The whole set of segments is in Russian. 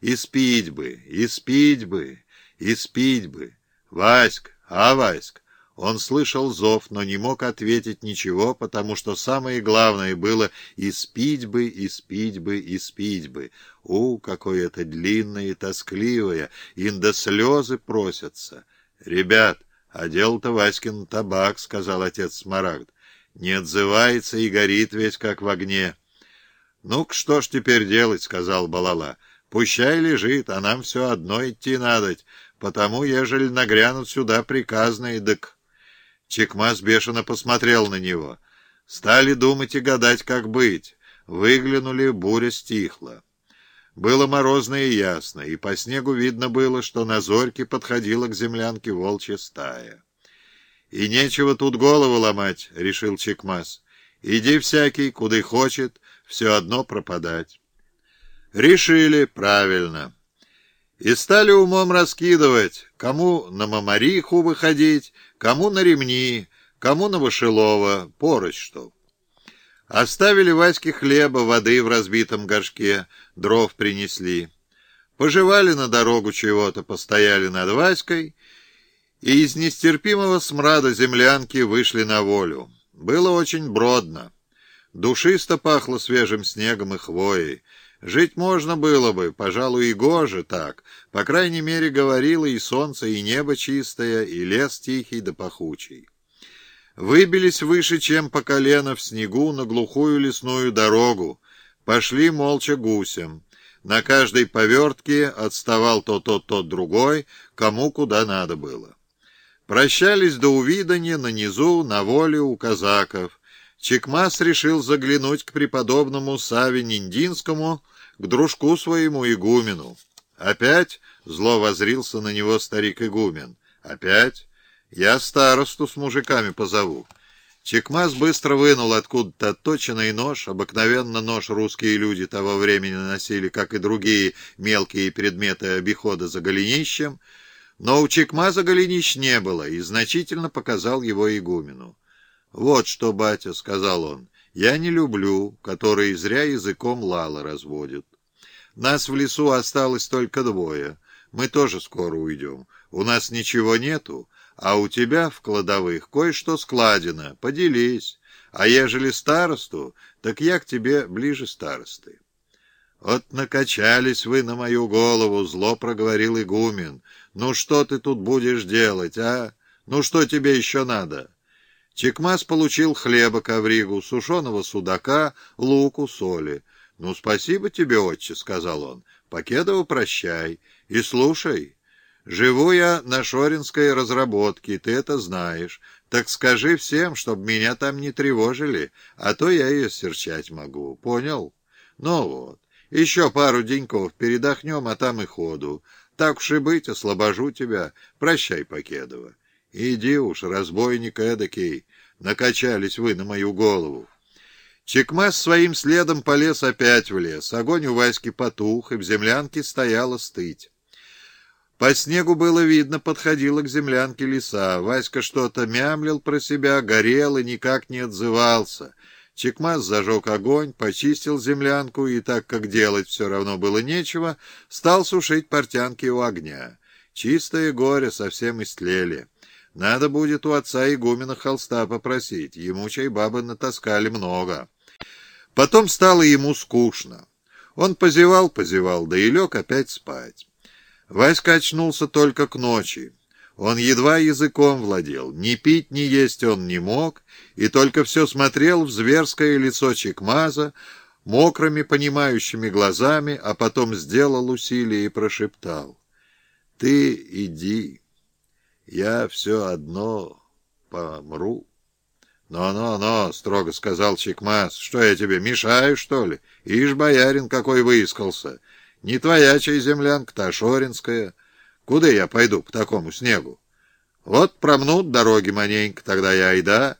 И спить бы, и спить бы, и спить бы. Васьк, а, Васьк? Он слышал зов, но не мог ответить ничего, потому что самое главное было и спить бы, и спить бы, и спить бы. У, какое это длинное и тоскливое, им до слезы просятся. «Ребят, а дело-то Васькин табак», — сказал отец Смарагд. «Не отзывается и горит весь, как в огне». «Ну-ка, что ж теперь делать?» — сказал Балала. «Пущай лежит, а нам все одно идти надоть, потому, ежели нагрянут сюда приказные, дык...» Чекмас бешено посмотрел на него. Стали думать и гадать, как быть. Выглянули, буря стихла. Было морозно и ясно, и по снегу видно было, что на зорьке подходила к землянке волчья стая. «И нечего тут голову ломать», — решил Чекмас. «Иди всякий, куда хочет, все одно пропадать». Решили правильно. И стали умом раскидывать, кому на Мамариху выходить, кому на ремни, кому на Вышелова, порось что. Оставили Ваське хлеба, воды в разбитом горшке, дров принесли. Пожевали на дорогу чего-то, постояли над Васькой, и из нестерпимого смрада землянки вышли на волю. Было очень бродно. Душисто пахло свежим снегом и хвоей. Жить можно было бы, пожалуй, и гоже так. По крайней мере, говорило и солнце, и небо чистое, и лес тихий да пахучий выбились выше, чем по колено в снегу на глухую лесную дорогу, пошли молча гусем. На каждой повертке отставал то тот, тот другой, кому куда надо было. Прощались до увидания на низу, на воле у казаков. Чекмас решил заглянуть к преподобному Саве Ниндинскому, к дружку своему игумену. Опять зло возрился на него старик-игумен. Опять я старосту с мужиками позову. Чекмас быстро вынул откуда-то отточенный нож. Обыкновенно нож русские люди того времени носили, как и другие мелкие предметы обихода за голенищем. Но у Чекмаза голенищ не было, и значительно показал его игумену. «Вот что, батя», — сказал он, — «я не люблю, которые зря языком лала разводят. Нас в лесу осталось только двое. Мы тоже скоро уйдем. У нас ничего нету, а у тебя в кладовых кое-что складено, поделись. А ежели старосту, так я к тебе ближе старосты. Вот накачались вы на мою голову, зло проговорил игумен. Ну что ты тут будешь делать, а? Ну что тебе еще надо? Чекмас получил хлеба ковригу, сушеного судака, луку, соли. «Ну, спасибо тебе, отче», — сказал он. «Покедово прощай. И слушай, Живу я на Шоринской разработке, ты это знаешь. Так скажи всем, чтобы меня там не тревожили, а то я ее серчать могу. Понял? Ну вот. Еще пару деньков передохнем, а там и ходу. Так уж и быть, освобожу тебя. Прощай, Покедова. Иди уж, разбойник эдакий. Накачались вы на мою голову. Чекмас своим следом полез опять в лес. Огонь у Васьки потух, и в землянке стояла стыть. По снегу было видно, подходила к землянке лиса. Васька что-то мямлил про себя, горел и никак не отзывался. Чекмаз зажег огонь, почистил землянку и, так как делать все равно было нечего, стал сушить портянки у огня. Чистое горе совсем истлели. Надо будет у отца игумена холста попросить, ему чай бабы натаскали много. Потом стало ему скучно. Он позевал-позевал, да и лег опять спать. Васька очнулся только к ночи. Он едва языком владел, ни пить, ни есть он не мог, и только все смотрел в зверское лицо Чекмаза мокрыми понимающими глазами, а потом сделал усилие и прошептал. «Ты иди, я все одно помру». «Но-но-но», — строго сказал Чекмаз, — «что я тебе, мешаю, что ли? Ишь, боярин какой выискался!» Не твоя чай землянка, а шоринская. Куда я пойду по такому снегу? Вот промнут дороги маненько, тогда я и да.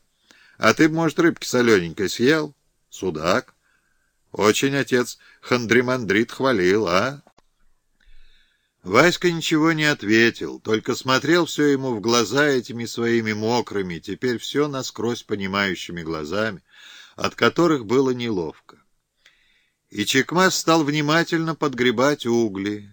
А ты, может, рыбки солененькой съел? Судак. Очень отец хандримандрит хвалил, а? Васька ничего не ответил, только смотрел все ему в глаза этими своими мокрыми, теперь все насквозь понимающими глазами, от которых было неловко. И Чекмас стал внимательно подгребать угли.